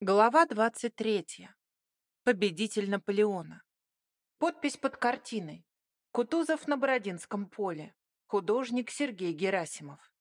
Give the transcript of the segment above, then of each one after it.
Глава 23. Победитель Наполеона. Подпись под картиной. Кутузов на Бородинском поле. Художник Сергей Герасимов.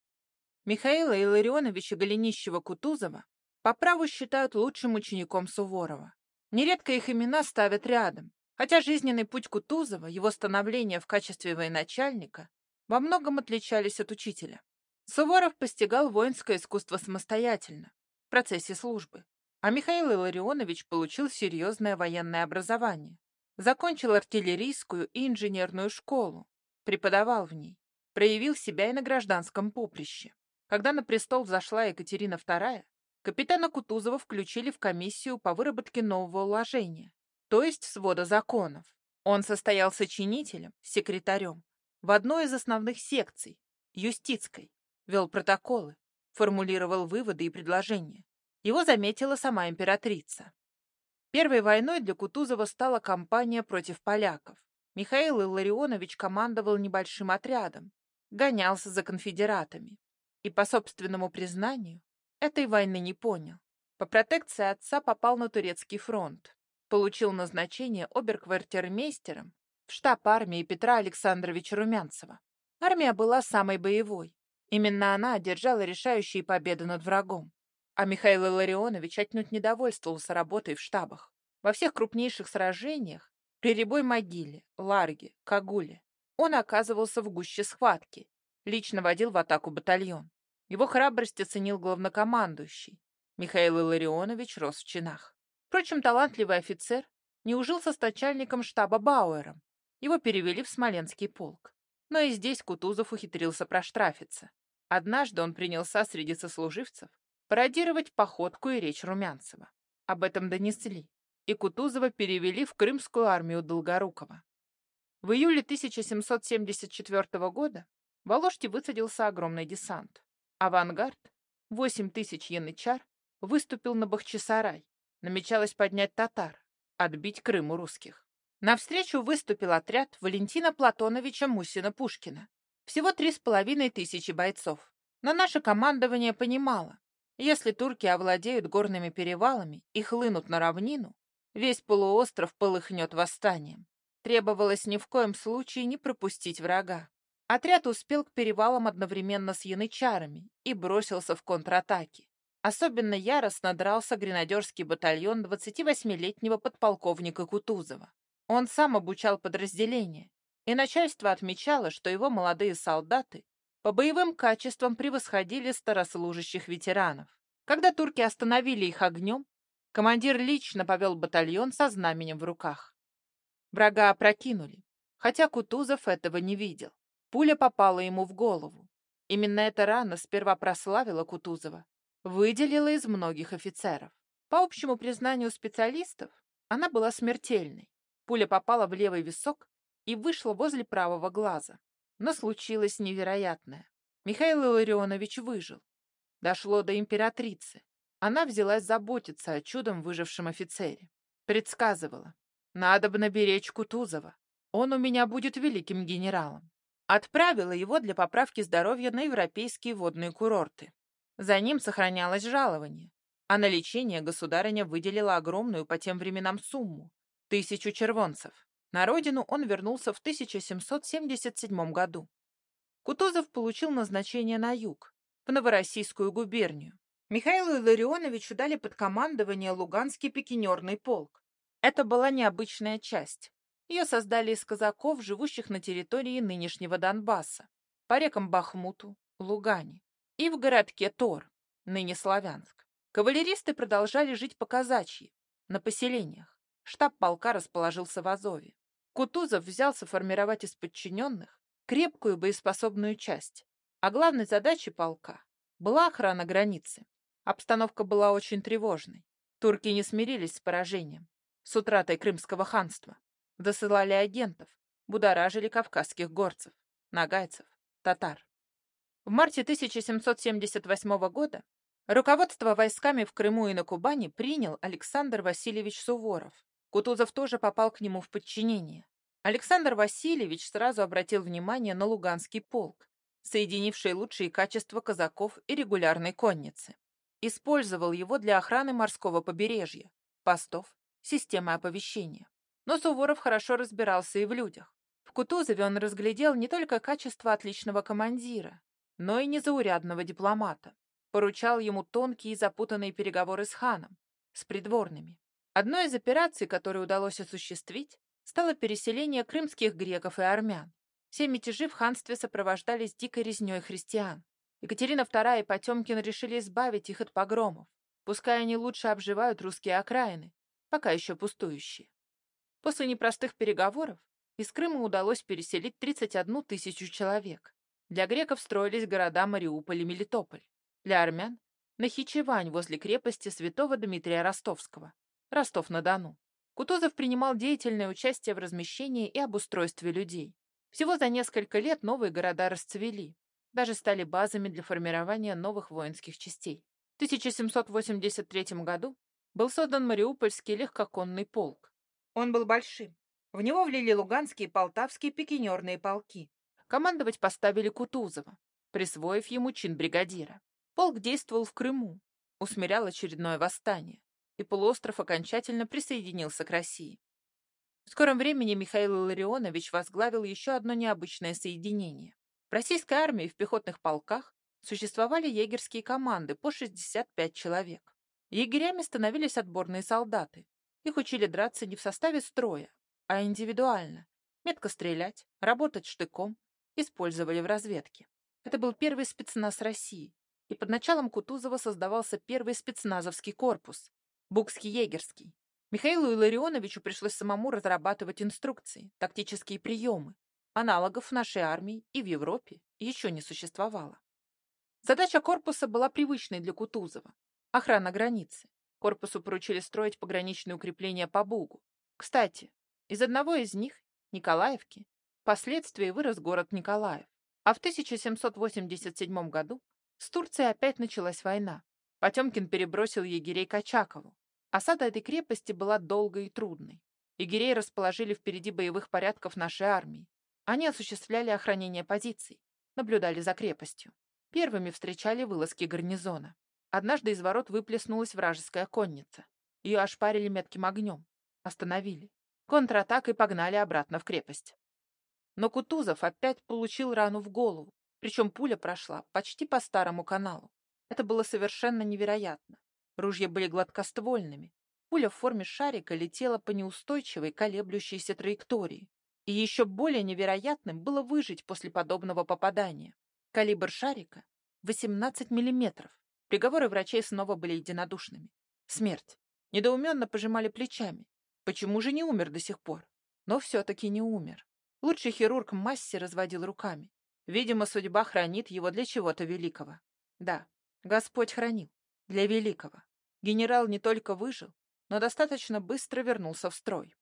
Михаила Илларионовича Голенищева-Кутузова по праву считают лучшим учеником Суворова. Нередко их имена ставят рядом, хотя жизненный путь Кутузова, его становление в качестве военачальника, во многом отличались от учителя. Суворов постигал воинское искусство самостоятельно, в процессе службы. А Михаил Илларионович получил серьезное военное образование. Закончил артиллерийскую и инженерную школу, преподавал в ней, проявил себя и на гражданском поприще. Когда на престол взошла Екатерина II, капитана Кутузова включили в комиссию по выработке нового уложения, то есть свода законов. Он состоял сочинителем, секретарем, в одной из основных секций, юстицкой, вел протоколы, формулировал выводы и предложения. Его заметила сама императрица. Первой войной для Кутузова стала кампания против поляков. Михаил Илларионович командовал небольшим отрядом, гонялся за конфедератами. И, по собственному признанию, этой войны не понял. По протекции отца попал на турецкий фронт. Получил назначение оберквартирмейстером в штаб армии Петра Александровича Румянцева. Армия была самой боевой. Именно она одержала решающие победы над врагом. А Михаил Илларионович отнюдь не довольствовался работой в штабах. Во всех крупнейших сражениях, при Рябой могиле, Ларге, Кагуле, он оказывался в гуще схватки, лично водил в атаку батальон. Его храбрость оценил главнокомандующий. Михаил Илларионович рос в чинах. Впрочем, талантливый офицер не ужился с начальником штаба Бауэром. Его перевели в Смоленский полк. Но и здесь Кутузов ухитрился проштрафиться. Однажды он принялся среди сослуживцев пародировать походку и речь Румянцева. Об этом донесли, и Кутузова перевели в Крымскую армию Долгорукова. В июле 1774 года в Воложте высадился огромный десант. Авангард, 8 тысяч янычар, выступил на Бахчисарай. Намечалось поднять татар, отбить Крым у русских. Навстречу выступил отряд Валентина Платоновича Мусина-Пушкина. Всего три с половиной тысячи бойцов. Но наше командование понимало, если турки овладеют горными перевалами и хлынут на равнину, весь полуостров полыхнет восстанием. Требовалось ни в коем случае не пропустить врага. Отряд успел к перевалам одновременно с янычарами и бросился в контратаки. Особенно яростно дрался гренадерский батальон 28-летнего подполковника Кутузова. Он сам обучал подразделение, и начальство отмечало, что его молодые солдаты по боевым качествам превосходили старослужащих ветеранов. Когда турки остановили их огнем, командир лично повел батальон со знаменем в руках. Врага опрокинули, хотя Кутузов этого не видел. Пуля попала ему в голову. Именно эта рана сперва прославила Кутузова, выделила из многих офицеров. По общему признанию специалистов, она была смертельной. Пуля попала в левый висок и вышла возле правого глаза. Но случилось невероятное. Михаил Илларионович выжил. Дошло до императрицы. Она взялась заботиться о чудом выжившем офицере. Предсказывала. Надо бы наберечь Кутузова. Он у меня будет великим генералом. Отправила его для поправки здоровья на европейские водные курорты. За ним сохранялось жалование, а на лечение государыня выделила огромную по тем временам сумму – тысячу червонцев. На родину он вернулся в 1777 году. Кутузов получил назначение на юг, в Новороссийскую губернию. Михаилу Илларионовичу дали под командование Луганский пикинерный полк. Это была необычная часть. Ее создали из казаков, живущих на территории нынешнего Донбасса, по рекам Бахмуту, Лугане и в городке Тор, ныне Славянск. Кавалеристы продолжали жить по казачьи, на поселениях. Штаб полка расположился в Азове. Кутузов взялся формировать из подчиненных крепкую боеспособную часть, а главной задачей полка была охрана границы. Обстановка была очень тревожной. Турки не смирились с поражением, с утратой Крымского ханства. Досылали агентов, будоражили кавказских горцев, нагайцев, татар. В марте 1778 года руководство войсками в Крыму и на Кубани принял Александр Васильевич Суворов, Кутузов тоже попал к нему в подчинение. Александр Васильевич сразу обратил внимание на Луганский полк, соединивший лучшие качества казаков и регулярной конницы. использовал его для охраны морского побережья, постов, системы оповещения. Но Суворов хорошо разбирался и в людях. В Кутузове он разглядел не только качество отличного командира, но и незаурядного дипломата. Поручал ему тонкие и запутанные переговоры с ханом, с придворными. Одной из операций, которую удалось осуществить, стало переселение крымских греков и армян. Все мятежи в ханстве сопровождались дикой резней христиан. Екатерина II и Потемкин решили избавить их от погромов, пускай они лучше обживают русские окраины, пока еще пустующие. После непростых переговоров из Крыма удалось переселить 31 тысячу человек. Для греков строились города Мариуполь и Мелитополь. Для армян – Нахичевань возле крепости святого Дмитрия Ростовского, Ростов-на-Дону. Кутузов принимал деятельное участие в размещении и обустройстве людей. Всего за несколько лет новые города расцвели, даже стали базами для формирования новых воинских частей. В 1783 году был создан Мариупольский легкоконный полк. Он был большим. В него влили луганские и полтавские пикинерные полки. Командовать поставили Кутузова, присвоив ему чин бригадира. Полк действовал в Крыму, усмирял очередное восстание и полуостров окончательно присоединился к России. В скором времени Михаил Илларионович возглавил еще одно необычное соединение. В российской армии в пехотных полках существовали егерские команды по 65 человек. Егерями становились отборные солдаты. Их учили драться не в составе строя, а индивидуально. Метко стрелять, работать штыком, использовали в разведке. Это был первый спецназ России, и под началом Кутузова создавался первый спецназовский корпус, Букский егерский. Михаилу Илларионовичу пришлось самому разрабатывать инструкции, тактические приемы. Аналогов в нашей армии и в Европе еще не существовало. Задача корпуса была привычной для Кутузова. Охрана границы. Корпусу поручили строить пограничные укрепления по Бугу. Кстати, из одного из них, Николаевки, впоследствии вырос город Николаев. А в 1787 году с Турцией опять началась война. Потемкин перебросил егерей к Очакову. Осада этой крепости была долгой и трудной. Егерей расположили впереди боевых порядков нашей армии. Они осуществляли охранение позиций, наблюдали за крепостью. Первыми встречали вылазки гарнизона. Однажды из ворот выплеснулась вражеская конница. Ее ошпарили метким огнем. Остановили. Контратакой погнали обратно в крепость. Но Кутузов опять получил рану в голову, причем пуля прошла почти по старому каналу. Это было совершенно невероятно. Ружья были гладкоствольными. Пуля в форме шарика летела по неустойчивой, колеблющейся траектории. И еще более невероятным было выжить после подобного попадания. Калибр шарика — 18 миллиметров. Приговоры врачей снова были единодушными. Смерть. Недоуменно пожимали плечами. Почему же не умер до сих пор? Но все-таки не умер. Лучший хирург Масси разводил руками. Видимо, судьба хранит его для чего-то великого. Да, Господь хранил. Для великого. Генерал не только выжил, но достаточно быстро вернулся в строй.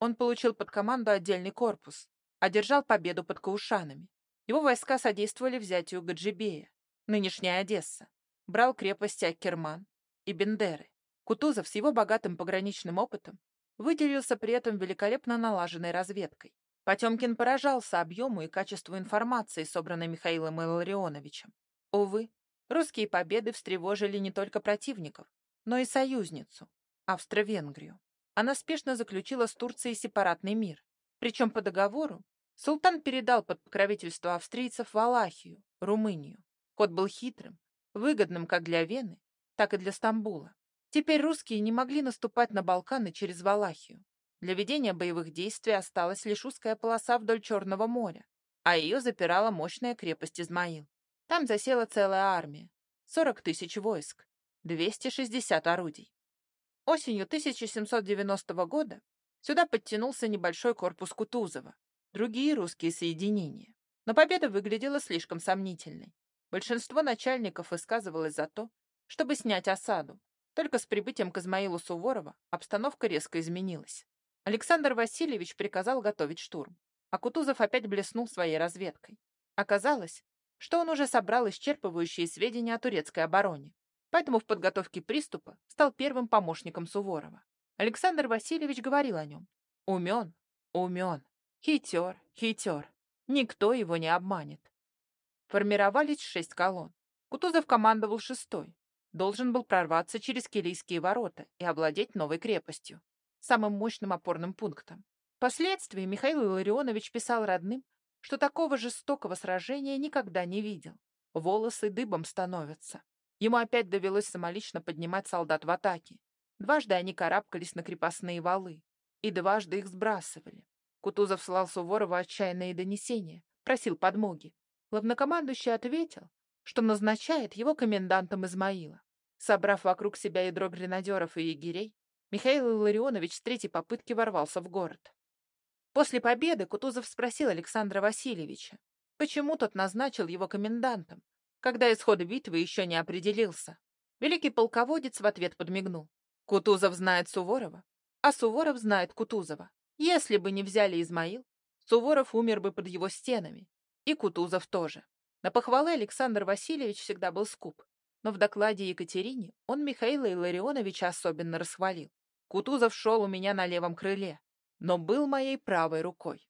Он получил под команду отдельный корпус, одержал победу под Каушанами. Его войска содействовали взятию Гаджибея, нынешняя Одесса, брал крепости Аккерман и Бендеры. Кутузов с его богатым пограничным опытом выделился при этом великолепно налаженной разведкой. Потемкин поражался объему и качеству информации, собранной Михаилом Илларионовичем. Увы, Русские победы встревожили не только противников, но и союзницу, Австро-Венгрию. Она спешно заключила с Турцией сепаратный мир. Причем по договору султан передал под покровительство австрийцев Валахию, Румынию. Ход был хитрым, выгодным как для Вены, так и для Стамбула. Теперь русские не могли наступать на Балканы через Валахию. Для ведения боевых действий осталась лишь узкая полоса вдоль Черного моря, а ее запирала мощная крепость Измаил. Там засела целая армия. 40 тысяч войск, 260 орудий. Осенью 1790 года сюда подтянулся небольшой корпус Кутузова, другие русские соединения. Но победа выглядела слишком сомнительной. Большинство начальников высказывалось за то, чтобы снять осаду. Только с прибытием к Измаилу Суворова обстановка резко изменилась. Александр Васильевич приказал готовить штурм, а Кутузов опять блеснул своей разведкой. Оказалось, что он уже собрал исчерпывающие сведения о турецкой обороне, поэтому в подготовке приступа стал первым помощником Суворова. Александр Васильевич говорил о нем. Умен, умен, хитер, хитер. Никто его не обманет. Формировались шесть колонн. Кутузов командовал шестой. должен был прорваться через Килийские ворота и овладеть новой крепостью, самым мощным опорным пунктом. Впоследствии Михаил Илларионович писал родным, что такого жестокого сражения никогда не видел. Волосы дыбом становятся. Ему опять довелось самолично поднимать солдат в атаке. Дважды они карабкались на крепостные валы, и дважды их сбрасывали. Кутузов слал Суворову отчаянные донесения, просил подмоги. Главнокомандующий ответил, что назначает его комендантом Измаила. Собрав вокруг себя ядро гренадеров и егерей, Михаил Илларионович с третьей попытки ворвался в город. После победы Кутузов спросил Александра Васильевича, почему тот назначил его комендантом, когда исход битвы еще не определился. Великий полководец в ответ подмигнул. Кутузов знает Суворова, а Суворов знает Кутузова. Если бы не взяли Измаил, Суворов умер бы под его стенами, и Кутузов тоже. На похвалы Александр Васильевич всегда был скуп, но в докладе Екатерине он Михаила Илларионовича особенно расхвалил. Кутузов шел у меня на левом крыле, но был моей правой рукой.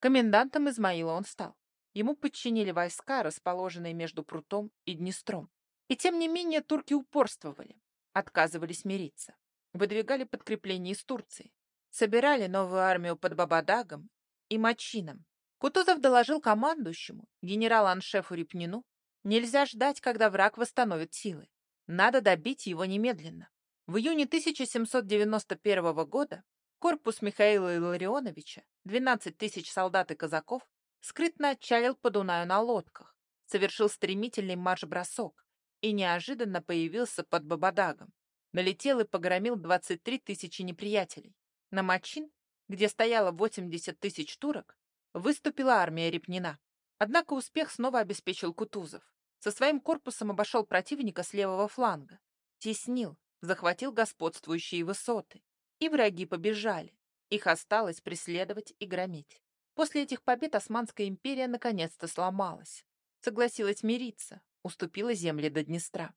Комендантом Измаила он стал. Ему подчинили войска, расположенные между Прутом и Днестром. И тем не менее турки упорствовали, отказывались мириться, выдвигали подкрепление из Турции, собирали новую армию под Бабадагом и Мачином. Кутузов доложил командующему, генерал-аншефу Репнину, нельзя ждать, когда враг восстановит силы. Надо добить его немедленно. В июне 1791 года Корпус Михаила Илларионовича, 12 тысяч солдат и казаков, скрытно отчалил по Дунаю на лодках, совершил стремительный марш-бросок и неожиданно появился под Бабадагом. Налетел и погромил 23 тысячи неприятелей. На Мачин, где стояло 80 тысяч турок, выступила армия Репнина. Однако успех снова обеспечил Кутузов. Со своим корпусом обошел противника с левого фланга, теснил, захватил господствующие высоты, и враги побежали. Их осталось преследовать и громить. После этих побед Османская империя наконец-то сломалась. Согласилась мириться, уступила земли до Днестра.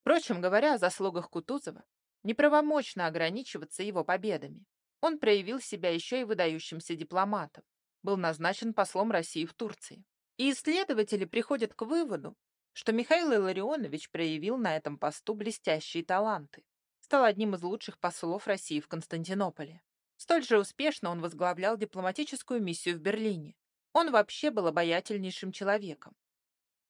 Впрочем, говоря о заслугах Кутузова, неправомочно ограничиваться его победами. Он проявил себя еще и выдающимся дипломатом, был назначен послом России в Турции. И исследователи приходят к выводу, что Михаил Илларионович проявил на этом посту блестящие таланты стал одним из лучших послов России в Константинополе. Столь же успешно он возглавлял дипломатическую миссию в Берлине. Он вообще был обаятельнейшим человеком.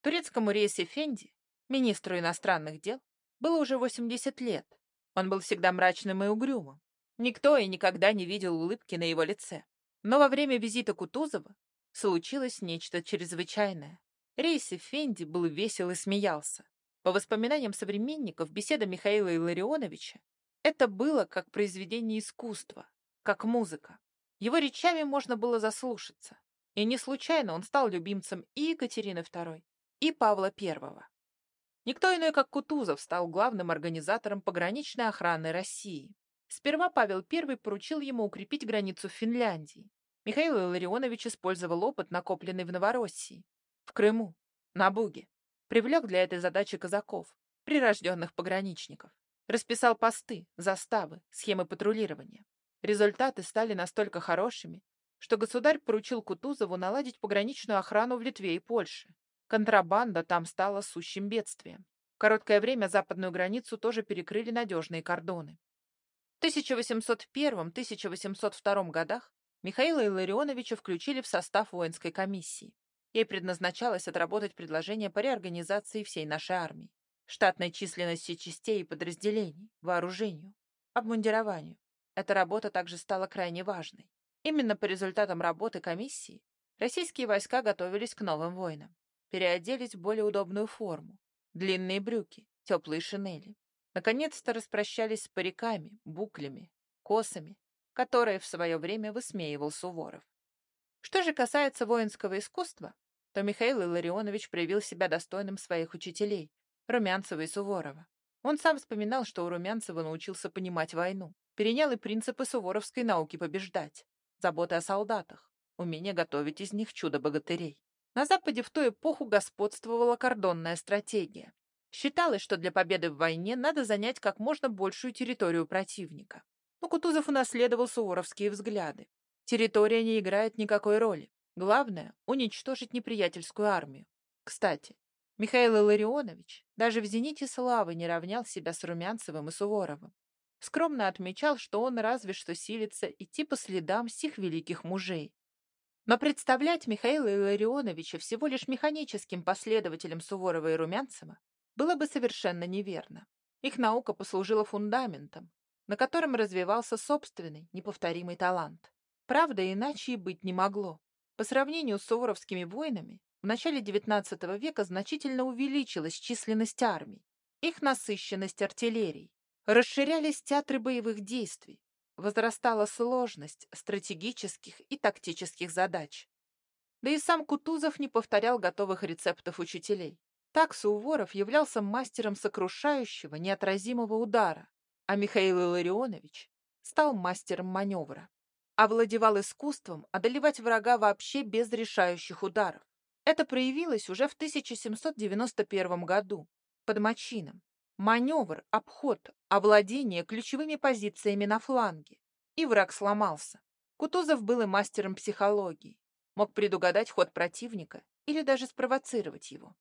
Турецкому Рейсе Фенди, министру иностранных дел, было уже 80 лет. Он был всегда мрачным и угрюмым. Никто и никогда не видел улыбки на его лице. Но во время визита Кутузова случилось нечто чрезвычайное. Рейс Фенди был весел и смеялся. По воспоминаниям современников, беседа Михаила Илларионовича это было как произведение искусства, как музыка. Его речами можно было заслушаться. И не случайно он стал любимцем и Екатерины II, и Павла I. Никто иной, как Кутузов, стал главным организатором пограничной охраны России. Сперва Павел I поручил ему укрепить границу Финляндии. Михаил Илларионович использовал опыт, накопленный в Новороссии, в Крыму, на Буге привлек для этой задачи казаков, прирожденных пограничников. Расписал посты, заставы, схемы патрулирования. Результаты стали настолько хорошими, что государь поручил Кутузову наладить пограничную охрану в Литве и Польше. Контрабанда там стала сущим бедствием. В короткое время западную границу тоже перекрыли надежные кордоны. В 1801-1802 годах Михаила Илларионовича включили в состав воинской комиссии. Ей предназначалось отработать предложение по реорганизации всей нашей армии, штатной численности частей и подразделений, вооружению, обмундированию. Эта работа также стала крайне важной. Именно по результатам работы комиссии российские войска готовились к новым войнам, переоделись в более удобную форму, длинные брюки, теплые шинели. Наконец-то распрощались с париками, буклями, косами, которые в свое время высмеивал Суворов. Что же касается воинского искусства, то Михаил Илларионович проявил себя достойным своих учителей, Румянцева и Суворова. Он сам вспоминал, что у Румянцева научился понимать войну, перенял и принципы суворовской науки побеждать, заботы о солдатах, умение готовить из них чудо-богатырей. На Западе в ту эпоху господствовала кордонная стратегия. Считалось, что для победы в войне надо занять как можно большую территорию противника. Но Кутузов унаследовал суворовские взгляды. Территория не играет никакой роли. Главное — уничтожить неприятельскую армию. Кстати, Михаил Илларионович Даже в «Зените славы» не равнял себя с Румянцевым и Суворовым. Скромно отмечал, что он разве что силится идти по следам сих великих мужей. Но представлять Михаила Илларионовича всего лишь механическим последователем Суворова и Румянцева было бы совершенно неверно. Их наука послужила фундаментом, на котором развивался собственный, неповторимый талант. Правда, иначе и быть не могло. По сравнению с суворовскими войнами, в начале XIX века значительно увеличилась численность армий, их насыщенность артиллерией, расширялись театры боевых действий, возрастала сложность стратегических и тактических задач. Да и сам Кутузов не повторял готовых рецептов учителей. Так Суворов являлся мастером сокрушающего, неотразимого удара, а Михаил Илларионович стал мастером маневра овладевал искусством одолевать врага вообще без решающих ударов. Это проявилось уже в 1791 году под Мачином. Маневр, обход, овладение ключевыми позициями на фланге. И враг сломался. Кутузов был и мастером психологии. Мог предугадать ход противника или даже спровоцировать его.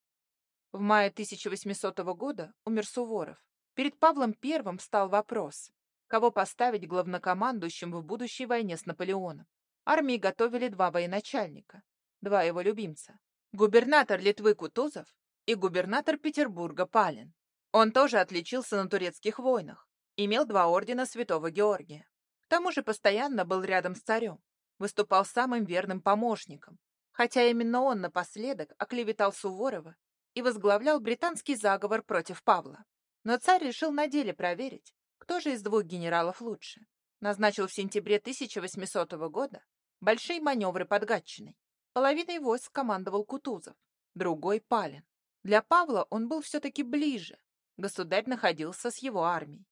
В мае 1800 года умер Суворов. Перед Павлом I встал вопрос, кого поставить главнокомандующим в будущей войне с Наполеоном. Армии готовили два военачальника, два его любимца. Губернатор Литвы Кутузов и губернатор Петербурга Палин. Он тоже отличился на турецких войнах, имел два ордена Святого Георгия. К тому же постоянно был рядом с царем, выступал самым верным помощником, хотя именно он напоследок оклеветал Суворова и возглавлял британский заговор против Павла. Но царь решил на деле проверить, кто же из двух генералов лучше? Назначил в сентябре 1800 года большие маневры под Гатчиной. Половиной войск командовал Кутузов, другой — Палин. Для Павла он был все-таки ближе. Государь находился с его армией.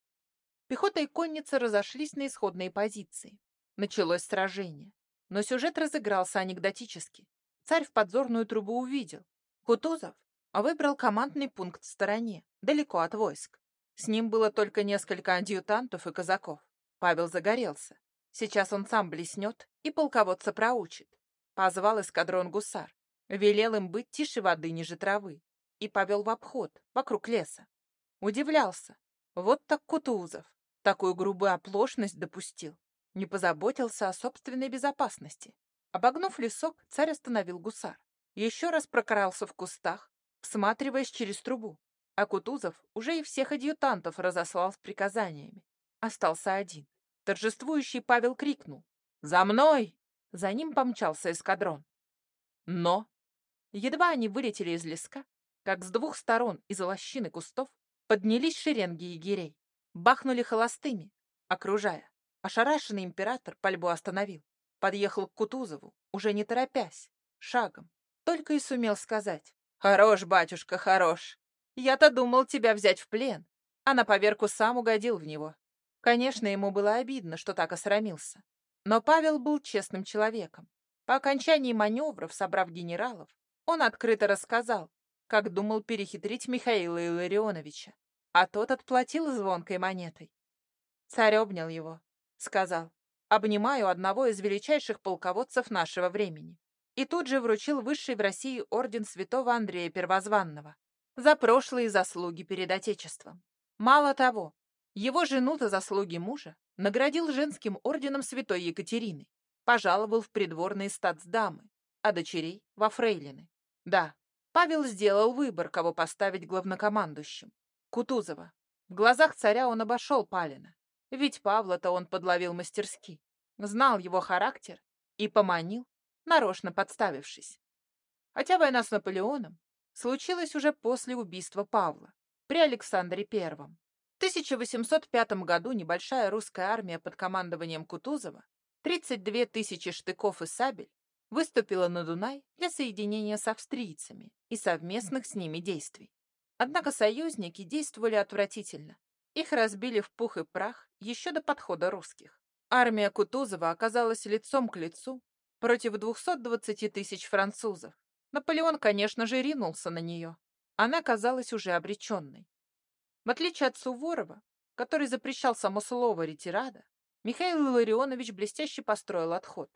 Пехота и конница разошлись на исходные позиции. Началось сражение. Но сюжет разыгрался анекдотически. Царь в подзорную трубу увидел. Кутузов выбрал командный пункт в стороне, далеко от войск. С ним было только несколько адъютантов и казаков. Павел загорелся. Сейчас он сам блеснет и полководца проучит. Позвал эскадрон гусар. Велел им быть тише воды ниже травы. И повел в обход, вокруг леса. Удивлялся. Вот так Кутузов. Такую грубую оплошность допустил. Не позаботился о собственной безопасности. Обогнув лесок, царь остановил гусар. Еще раз прокрался в кустах, всматриваясь через трубу. А Кутузов уже и всех адъютантов разослал с приказаниями. Остался один. Торжествующий Павел крикнул «За мной!» За ним помчался эскадрон. Но едва они вылетели из леска, как с двух сторон из лощины кустов поднялись шеренги егерей, бахнули холостыми, окружая. Ошарашенный император пальбу остановил, подъехал к Кутузову, уже не торопясь, шагом, только и сумел сказать «Хорош, батюшка, хорош! Я-то думал тебя взять в плен, а на поверку сам угодил в него. Конечно, ему было обидно, что так осрамился. Но Павел был честным человеком. По окончании маневров, собрав генералов, он открыто рассказал, как думал перехитрить Михаила Илларионовича, а тот отплатил звонкой монетой. Царь обнял его, сказал, «Обнимаю одного из величайших полководцев нашего времени» и тут же вручил высший в России орден святого Андрея Первозванного за прошлые заслуги перед Отечеством. Мало того, его жену за заслуги мужа наградил женским орденом святой Екатерины, пожаловал в придворные статсдамы, а дочерей — во фрейлины. Да, Павел сделал выбор, кого поставить главнокомандующим. Кутузова. В глазах царя он обошел Палина, ведь Павла-то он подловил мастерски, знал его характер и поманил, нарочно подставившись. Хотя война с Наполеоном случилось уже после убийства Павла, при Александре I. В 1805 году небольшая русская армия под командованием Кутузова, 32 тысячи штыков и сабель, выступила на Дунай для соединения с австрийцами и совместных с ними действий. Однако союзники действовали отвратительно. Их разбили в пух и прах еще до подхода русских. Армия Кутузова оказалась лицом к лицу против 220 тысяч французов, Наполеон, конечно же, ринулся на нее. Она казалась уже обреченной. В отличие от Суворова, который запрещал само слово «ретирада», Михаил Илларионович блестяще построил отход.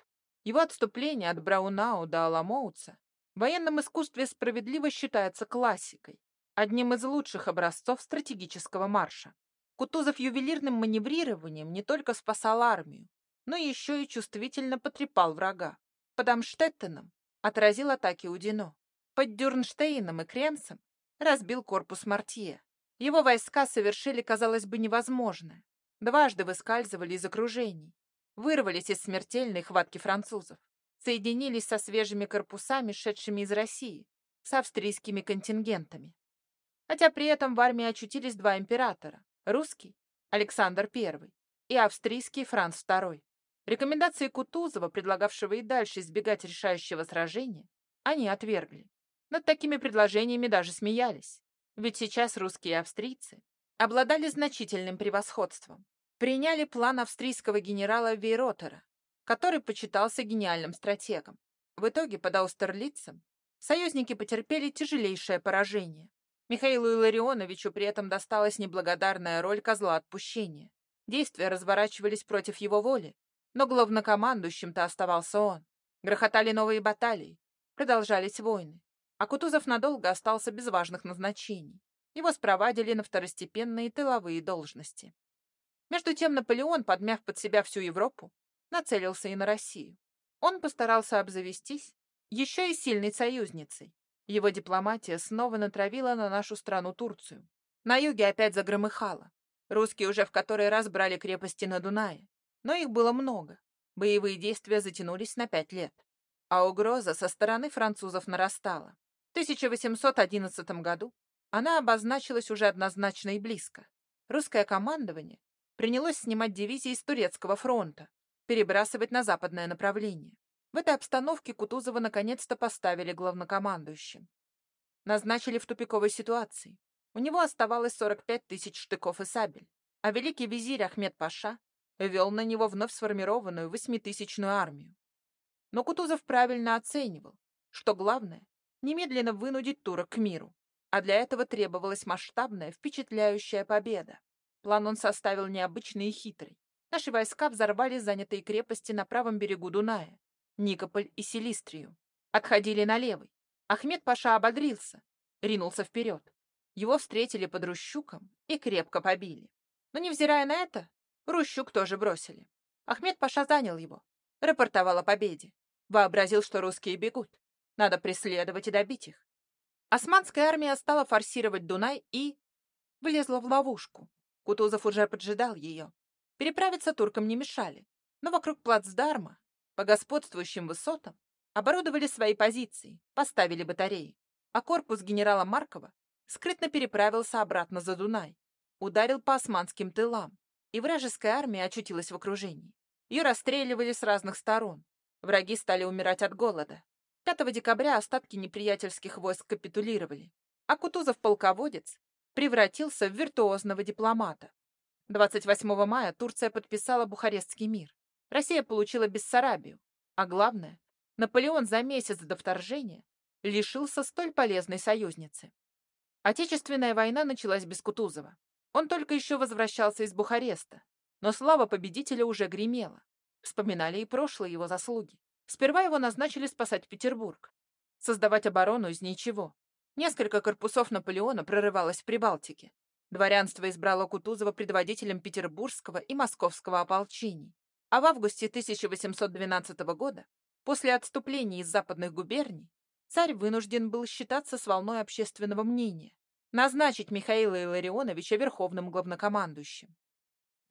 Его отступление от Браунау до Аламоуца в военном искусстве справедливо считается классикой, одним из лучших образцов стратегического марша. Кутузов ювелирным маневрированием не только спасал армию, но еще и чувствительно потрепал врага. Под Амштеттеном отразил атаки Удино. Под Дюрнштейном и Кремсом разбил корпус Мартье. Его войска совершили, казалось бы, невозможное. Дважды выскальзывали из окружений, вырвались из смертельной хватки французов, соединились со свежими корпусами, шедшими из России, с австрийскими контингентами. Хотя при этом в армии очутились два императора – русский Александр I и австрийский Франц II. Рекомендации Кутузова, предлагавшего и дальше избегать решающего сражения, они отвергли. Над такими предложениями даже смеялись. Ведь сейчас русские и австрийцы обладали значительным превосходством. Приняли план австрийского генерала Вейротера, который почитался гениальным стратегом. В итоге под Аустерлицем союзники потерпели тяжелейшее поражение. Михаилу Илларионовичу при этом досталась неблагодарная роль козла отпущения. Действия разворачивались против его воли, но главнокомандующим-то оставался он. Грохотали новые баталии, продолжались войны. А Кутузов надолго остался без важных назначений. Его спровадили на второстепенные тыловые должности. Между тем Наполеон, подмяв под себя всю Европу, нацелился и на Россию. Он постарался обзавестись еще и сильной союзницей. Его дипломатия снова натравила на нашу страну Турцию. На юге опять загромыхало. Русские уже в который раз брали крепости на Дунае но их было много. Боевые действия затянулись на пять лет. А угроза со стороны французов нарастала. В 1811 году она обозначилась уже однозначно и близко. Русское командование принялось снимать дивизии с турецкого фронта, перебрасывать на западное направление. В этой обстановке Кутузова наконец-то поставили главнокомандующим. Назначили в тупиковой ситуации. У него оставалось 45 тысяч штыков и сабель, а великий визирь Ахмед Паша вел на него вновь сформированную восьмитысячную армию. Но Кутузов правильно оценивал, что главное — немедленно вынудить турок к миру, а для этого требовалась масштабная, впечатляющая победа. План он составил необычный и хитрый. Наши войска взорвали занятые крепости на правом берегу Дуная, Никополь и Селистрию. Отходили на левый. Ахмед Паша ободрился, ринулся вперед. Его встретили под Рущуком и крепко побили. Но, невзирая на это, Рущук тоже бросили. Ахмед Паша занял его. Рапортовал о победе. Вообразил, что русские бегут. Надо преследовать и добить их. Османская армия стала форсировать Дунай и... влезла в ловушку. Кутузов уже поджидал ее. Переправиться туркам не мешали. Но вокруг плацдарма, по господствующим высотам, оборудовали свои позиции, поставили батареи. А корпус генерала Маркова скрытно переправился обратно за Дунай. Ударил по османским тылам и вражеская армия очутилась в окружении. Ее расстреливали с разных сторон. Враги стали умирать от голода. 5 декабря остатки неприятельских войск капитулировали, а Кутузов-полководец превратился в виртуозного дипломата. 28 мая Турция подписала Бухарестский мир. Россия получила Бессарабию, а главное, Наполеон за месяц до вторжения лишился столь полезной союзницы. Отечественная война началась без Кутузова. Он только еще возвращался из Бухареста, но слава победителя уже гремела. Вспоминали и прошлые его заслуги. Сперва его назначили спасать Петербург, создавать оборону из ничего. Несколько корпусов Наполеона прорывалось в Прибалтике. Дворянство избрало Кутузова предводителем петербургского и московского ополчений. А в августе 1812 года, после отступления из западных губерний, царь вынужден был считаться с волной общественного мнения назначить Михаила Илларионовича верховным главнокомандующим.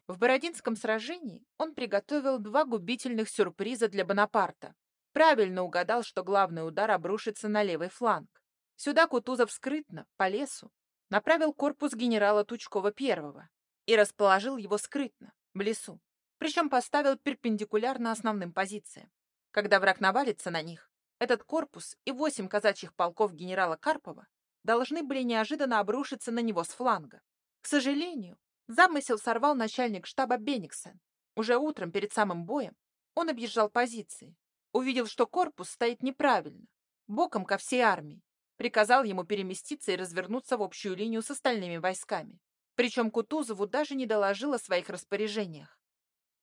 В Бородинском сражении он приготовил два губительных сюрприза для Бонапарта. Правильно угадал, что главный удар обрушится на левый фланг. Сюда Кутузов скрытно, по лесу, направил корпус генерала Тучкова I и расположил его скрытно, в лесу, причем поставил перпендикулярно основным позициям. Когда враг навалится на них, этот корпус и восемь казачьих полков генерала Карпова должны были неожиданно обрушиться на него с фланга. К сожалению, замысел сорвал начальник штаба Бениксен. Уже утром, перед самым боем, он объезжал позиции. Увидел, что корпус стоит неправильно, боком ко всей армии. Приказал ему переместиться и развернуться в общую линию с остальными войсками. Причем Кутузову даже не доложил о своих распоряжениях.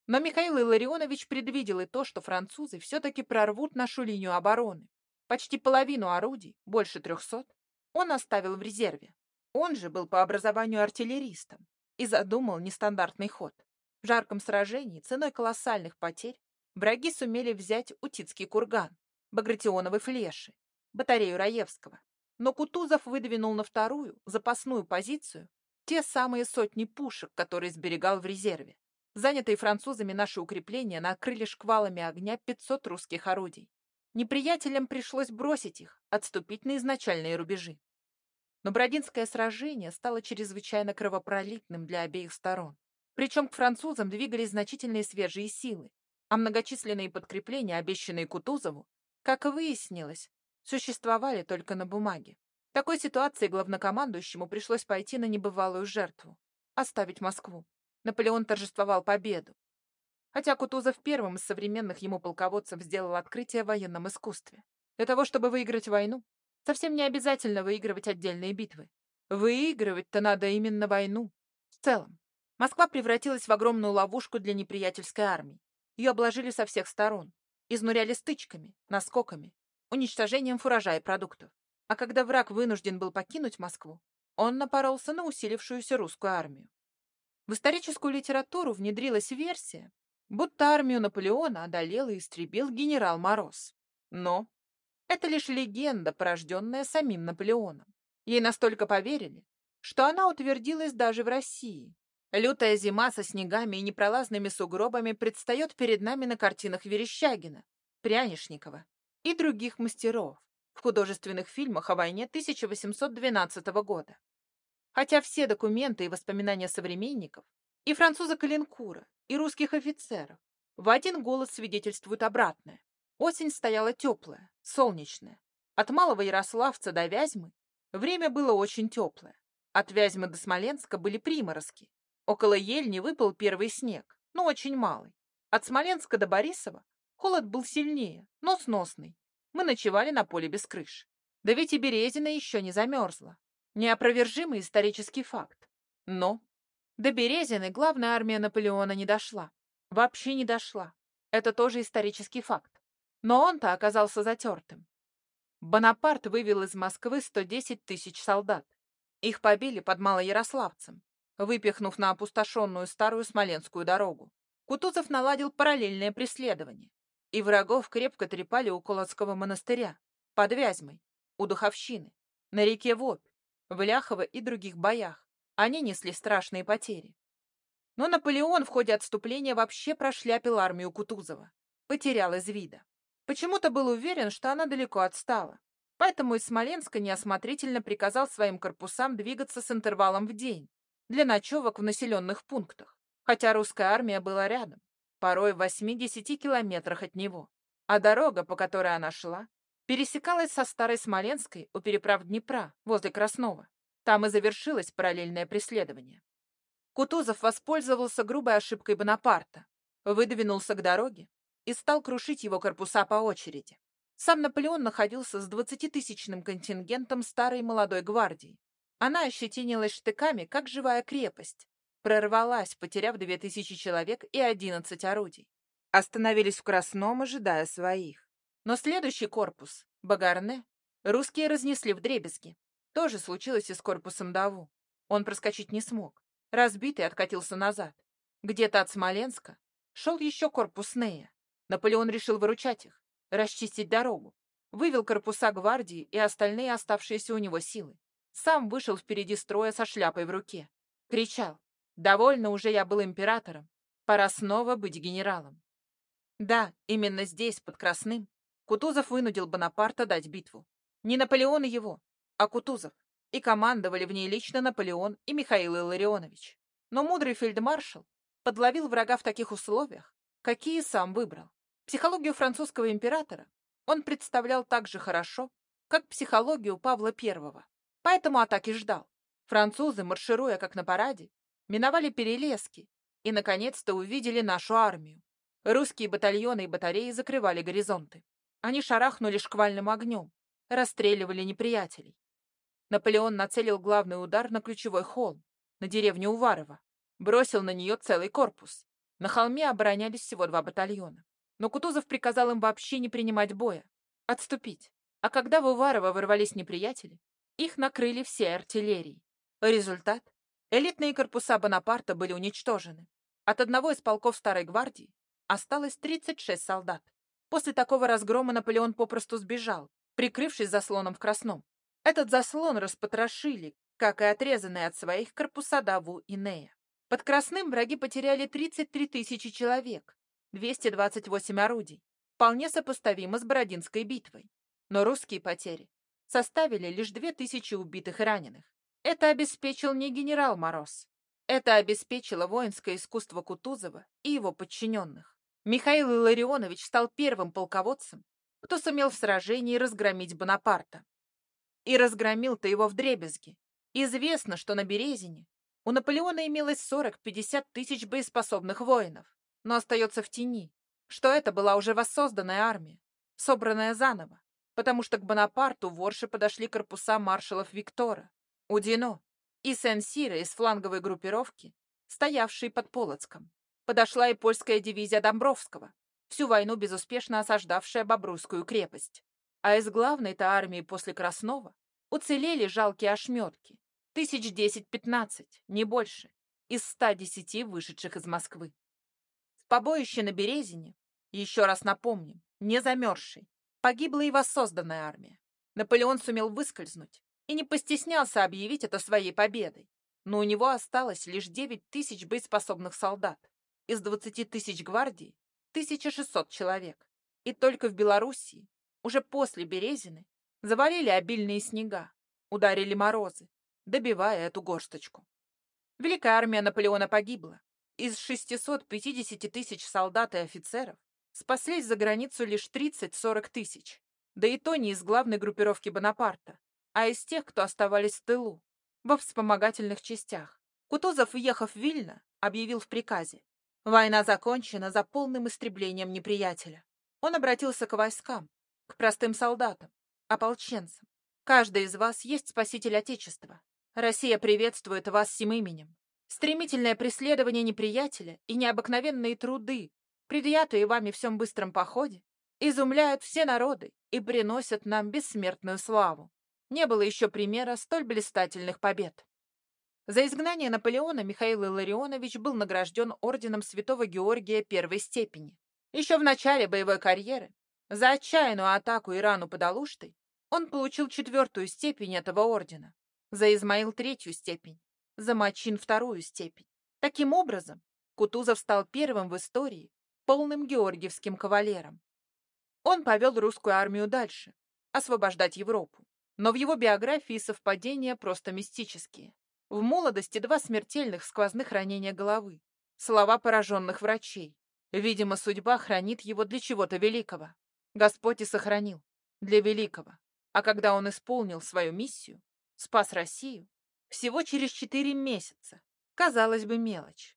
Но Михаил Илларионович предвидел и то, что французы все-таки прорвут нашу линию обороны. Почти половину орудий, больше трехсот, он оставил в резерве. Он же был по образованию артиллеристом и задумал нестандартный ход. В жарком сражении ценой колоссальных потерь враги сумели взять Утицкий курган, Багратионовы флеши, батарею Раевского. Но Кутузов выдвинул на вторую, запасную позицию, те самые сотни пушек, которые сберегал в резерве. Занятые французами наши укрепления накрыли шквалами огня 500 русских орудий. Неприятелям пришлось бросить их, отступить на изначальные рубежи. Но Бродинское сражение стало чрезвычайно кровопролитным для обеих сторон. Причем к французам двигались значительные свежие силы, а многочисленные подкрепления, обещанные Кутузову, как выяснилось, существовали только на бумаге. В такой ситуации главнокомандующему пришлось пойти на небывалую жертву — оставить Москву. Наполеон торжествовал победу. Хотя Кутузов первым из современных ему полководцев сделал открытие в военном искусстве. Для того, чтобы выиграть войну, совсем не обязательно выигрывать отдельные битвы. Выигрывать-то надо именно войну. В целом, Москва превратилась в огромную ловушку для неприятельской армии. Ее обложили со всех сторон. Изнуряли стычками, наскоками, уничтожением фуража и продуктов. А когда враг вынужден был покинуть Москву, он напоролся на усилившуюся русскую армию. В историческую литературу внедрилась версия, будто армию Наполеона одолел и истребил генерал Мороз. Но это лишь легенда, порожденная самим Наполеоном. Ей настолько поверили, что она утвердилась даже в России. Лютая зима со снегами и непролазными сугробами предстает перед нами на картинах Верещагина, Прянишникова и других мастеров в художественных фильмах о войне 1812 года. Хотя все документы и воспоминания современников, и француза Калинкура, и русских офицеров в один голос свидетельствуют обратное. Осень стояла теплая, солнечная. От Малого Ярославца до Вязьмы время было очень теплое. От Вязьмы до Смоленска были приморозки. Около Ельни выпал первый снег, но очень малый. От Смоленска до Борисова Холод был сильнее, но сносный. Мы ночевали на поле без крыш. Да ведь и Березина еще не замерзла. Неопровержимый исторический факт. Но до Березины главная армия Наполеона не дошла. Вообще не дошла. Это тоже исторический факт. Но он-то оказался затертым. Бонапарт вывел из Москвы 110 тысяч солдат. Их побили под Малоярославцем, выпихнув на опустошенную старую Смоленскую дорогу. Кутузов наладил параллельное преследование и врагов крепко трепали у Колодского монастыря, под Вязьмой, у Духовщины, на реке Вопь, в Ляхово и других боях. Они несли страшные потери. Но Наполеон в ходе отступления вообще прошляпил армию Кутузова, потерял из вида. Почему-то был уверен, что она далеко отстала. Поэтому из Смоленска неосмотрительно приказал своим корпусам двигаться с интервалом в день для ночевок в населенных пунктах, хотя русская армия была рядом порой в 8-10 километрах от него. А дорога, по которой она шла, пересекалась со Старой Смоленской у переправ Днепра, возле Краснова. Там и завершилось параллельное преследование. Кутузов воспользовался грубой ошибкой Бонапарта, выдвинулся к дороге и стал крушить его корпуса по очереди. Сам Наполеон находился с двадцатитысячным контингентом старой молодой гвардии. Она ощетинилась штыками, как живая крепость, прорвалась, потеряв две тысячи человек и одиннадцать орудий. Остановились в Красном, ожидая своих. Но следующий корпус, Багарне, русские разнесли в дребезги. То же случилось и с корпусом Даву. Он проскочить не смог. Разбитый откатился назад. Где-то от Смоленска шел еще корпус Нея. Наполеон решил выручать их, расчистить дорогу. Вывел корпуса гвардии и остальные оставшиеся у него силы. Сам вышел впереди строя со шляпой в руке. Кричал Довольно уже я был императором. Пора снова быть генералом. Да, именно здесь, под Красным, Кутузов вынудил Бонапарта дать битву. Не Наполеон и его, а Кутузов. И командовали в ней лично Наполеон и Михаил Илларионович. Но мудрый фельдмаршал подловил врага в таких условиях, какие сам выбрал. Психологию французского императора он представлял так же хорошо, как психологию Павла I. Поэтому атаки ждал. Французы, маршируя как на параде, миновали перелески и, наконец-то, увидели нашу армию. Русские батальоны и батареи закрывали горизонты. Они шарахнули шквальным огнем, расстреливали неприятелей. Наполеон нацелил главный удар на ключевой холм, на деревню Уварова, бросил на нее целый корпус. На холме оборонялись всего два батальона. Но Кутузов приказал им вообще не принимать боя, отступить. А когда в Уварово ворвались неприятели, их накрыли все артиллерией. Результат? Элитные корпуса Бонапарта были уничтожены. От одного из полков Старой Гвардии осталось 36 солдат. После такого разгрома Наполеон попросту сбежал, прикрывшись заслоном в Красном. Этот заслон распотрошили, как и отрезанные от своих корпуса Даву и Нея. Под Красным враги потеряли 33 тысячи человек, 228 орудий, вполне сопоставимо с Бородинской битвой. Но русские потери составили лишь 2000 убитых и раненых. Это обеспечил не генерал Мороз. Это обеспечило воинское искусство Кутузова и его подчиненных. Михаил Илларионович стал первым полководцем, кто сумел в сражении разгромить Бонапарта. И разгромил-то его вдребезги. Известно, что на Березине у Наполеона имелось 40-50 тысяч боеспособных воинов, но остается в тени, что это была уже воссозданная армия, собранная заново, потому что к Бонапарту ворши подошли корпуса маршалов Виктора, Удино и Сен-Сира из фланговой группировки, стоявшей под Полоцком. Подошла и польская дивизия Домбровского, всю войну безуспешно осаждавшая Бобруйскую крепость. А из главной-то армии после Краснова уцелели жалкие ошметки, тысяч десять-пятнадцать, не больше, из ста десяти вышедших из Москвы. Побоище на Березине, еще раз напомним, не замерзшей, Погибла и воссозданная армия. Наполеон сумел выскользнуть и не постеснялся объявить это своей победой. Но у него осталось лишь 9 тысяч боеспособных солдат. Из 20 тысяч гвардии 1600 человек. И только в Белоруссии, уже после Березины, завалили обильные снега, ударили морозы, добивая эту горсточку. Великая армия Наполеона погибла. Из 650 тысяч солдат и офицеров Спаслись за границу лишь 30-40 тысяч. Да и то не из главной группировки Бонапарта, а из тех, кто оставались в тылу, во вспомогательных частях. Кутузов, въехав в Вильно, объявил в приказе. Война закончена за полным истреблением неприятеля. Он обратился к войскам, к простым солдатам, ополченцам. Каждый из вас есть спаситель Отечества. Россия приветствует вас всем именем. Стремительное преследование неприятеля и необыкновенные труды, предъятые вами в всем быстром походе, изумляют все народы и приносят нам бессмертную славу. Не было еще примера столь блистательных побед. За изгнание Наполеона Михаил Илларионович был награжден орденом Святого Георгия первой степени. Еще в начале боевой карьеры, за отчаянную атаку Ирану под Алуштой, он получил четвертую степень этого ордена, за Измаил третью степень, за Мачин вторую степень. Таким образом, Кутузов стал первым в истории, полным георгиевским кавалером. Он повел русскую армию дальше, освобождать Европу. Но в его биографии совпадения просто мистические. В молодости два смертельных сквозных ранения головы, слова пораженных врачей. Видимо, судьба хранит его для чего-то великого. Господь и сохранил. Для великого. А когда он исполнил свою миссию, спас Россию, всего через четыре месяца. Казалось бы, мелочь.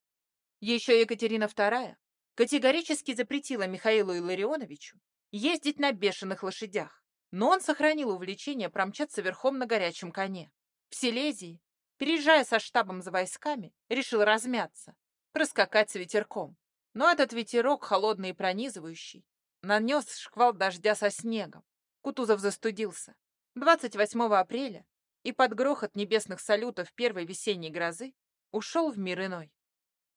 Еще Екатерина II категорически запретила Михаилу Илларионовичу ездить на бешеных лошадях, но он сохранил увлечение промчаться верхом на горячем коне. В Силезии, переезжая со штабом за войсками, решил размяться, проскакать с ветерком. Но этот ветерок, холодный и пронизывающий, нанес шквал дождя со снегом. Кутузов застудился. 28 апреля и под грохот небесных салютов первой весенней грозы ушел в мир иной.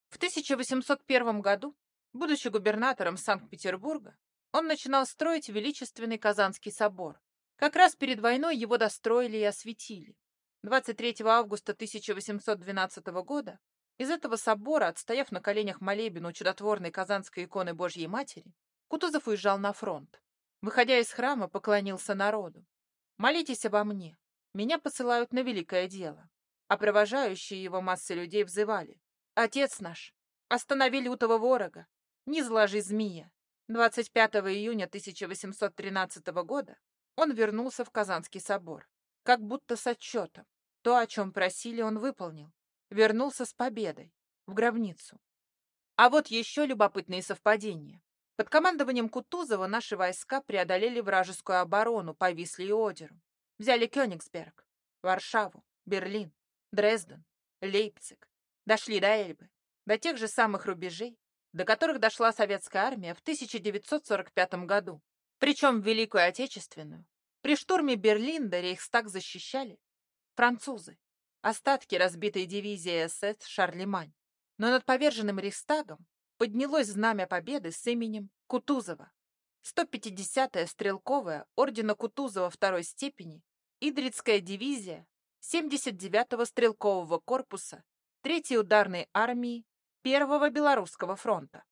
В 1801 году Будучи губернатором Санкт-Петербурга, он начинал строить величественный Казанский собор. Как раз перед войной его достроили и осветили. 23 августа 1812 года из этого собора, отстояв на коленях молебен у чудотворной казанской иконы Божьей Матери, Кутузов уезжал на фронт. Выходя из храма, поклонился народу. «Молитесь обо мне. Меня посылают на великое дело». А провожающие его массы людей взывали. «Отец наш, останови лютого ворога, не зложи змея. 25 июня 1813 года он вернулся в Казанский собор, как будто с отчетом. То, о чем просили, он выполнил. Вернулся с победой, в гробницу. А вот еще любопытные совпадения. Под командованием Кутузова наши войска преодолели вражескую оборону по Висле и Одеру. Взяли Кёнигсберг, Варшаву, Берлин, Дрезден, Лейпциг. Дошли до Эльбы, до тех же самых рубежей, до которых дошла советская армия в 1945 году. Причем в Великую Отечественную. При штурме Берлина Рейхстаг защищали французы. остатки разбитой дивизии СС «Шарлемань». Но над поверженным Рейхстагом поднялось знамя победы с именем Кутузова. 150-я стрелковая ордена Кутузова второй степени, Идрицкая дивизия 79-го стрелкового корпуса 3-й ударной армии Первого Белорусского фронта.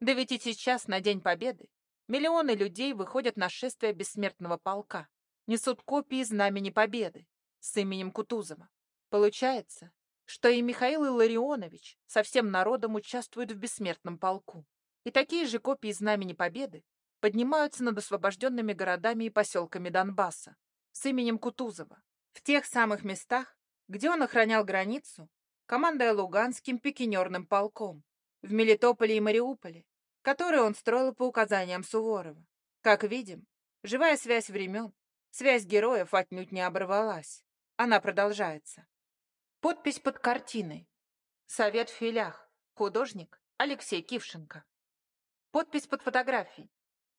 Да ведь и сейчас, на День Победы, миллионы людей выходят на шествие бессмертного полка, несут копии Знамени Победы с именем Кутузова. Получается, что и Михаил Илларионович со всем народом участвуют в бессмертном полку. И такие же копии Знамени Победы поднимаются над освобожденными городами и поселками Донбасса с именем Кутузова, в тех самых местах, где он охранял границу, командуя Луганским пикинерным полком, в Мелитополе и Мариуполе, которые он строил по указаниям Суворова. Как видим, живая связь времен, связь героев отнюдь не оборвалась. Она продолжается. Подпись под картиной. Совет в филях. Художник Алексей Кившенко. Подпись под фотографией.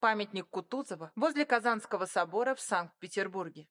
Памятник Кутузова возле Казанского собора в Санкт-Петербурге.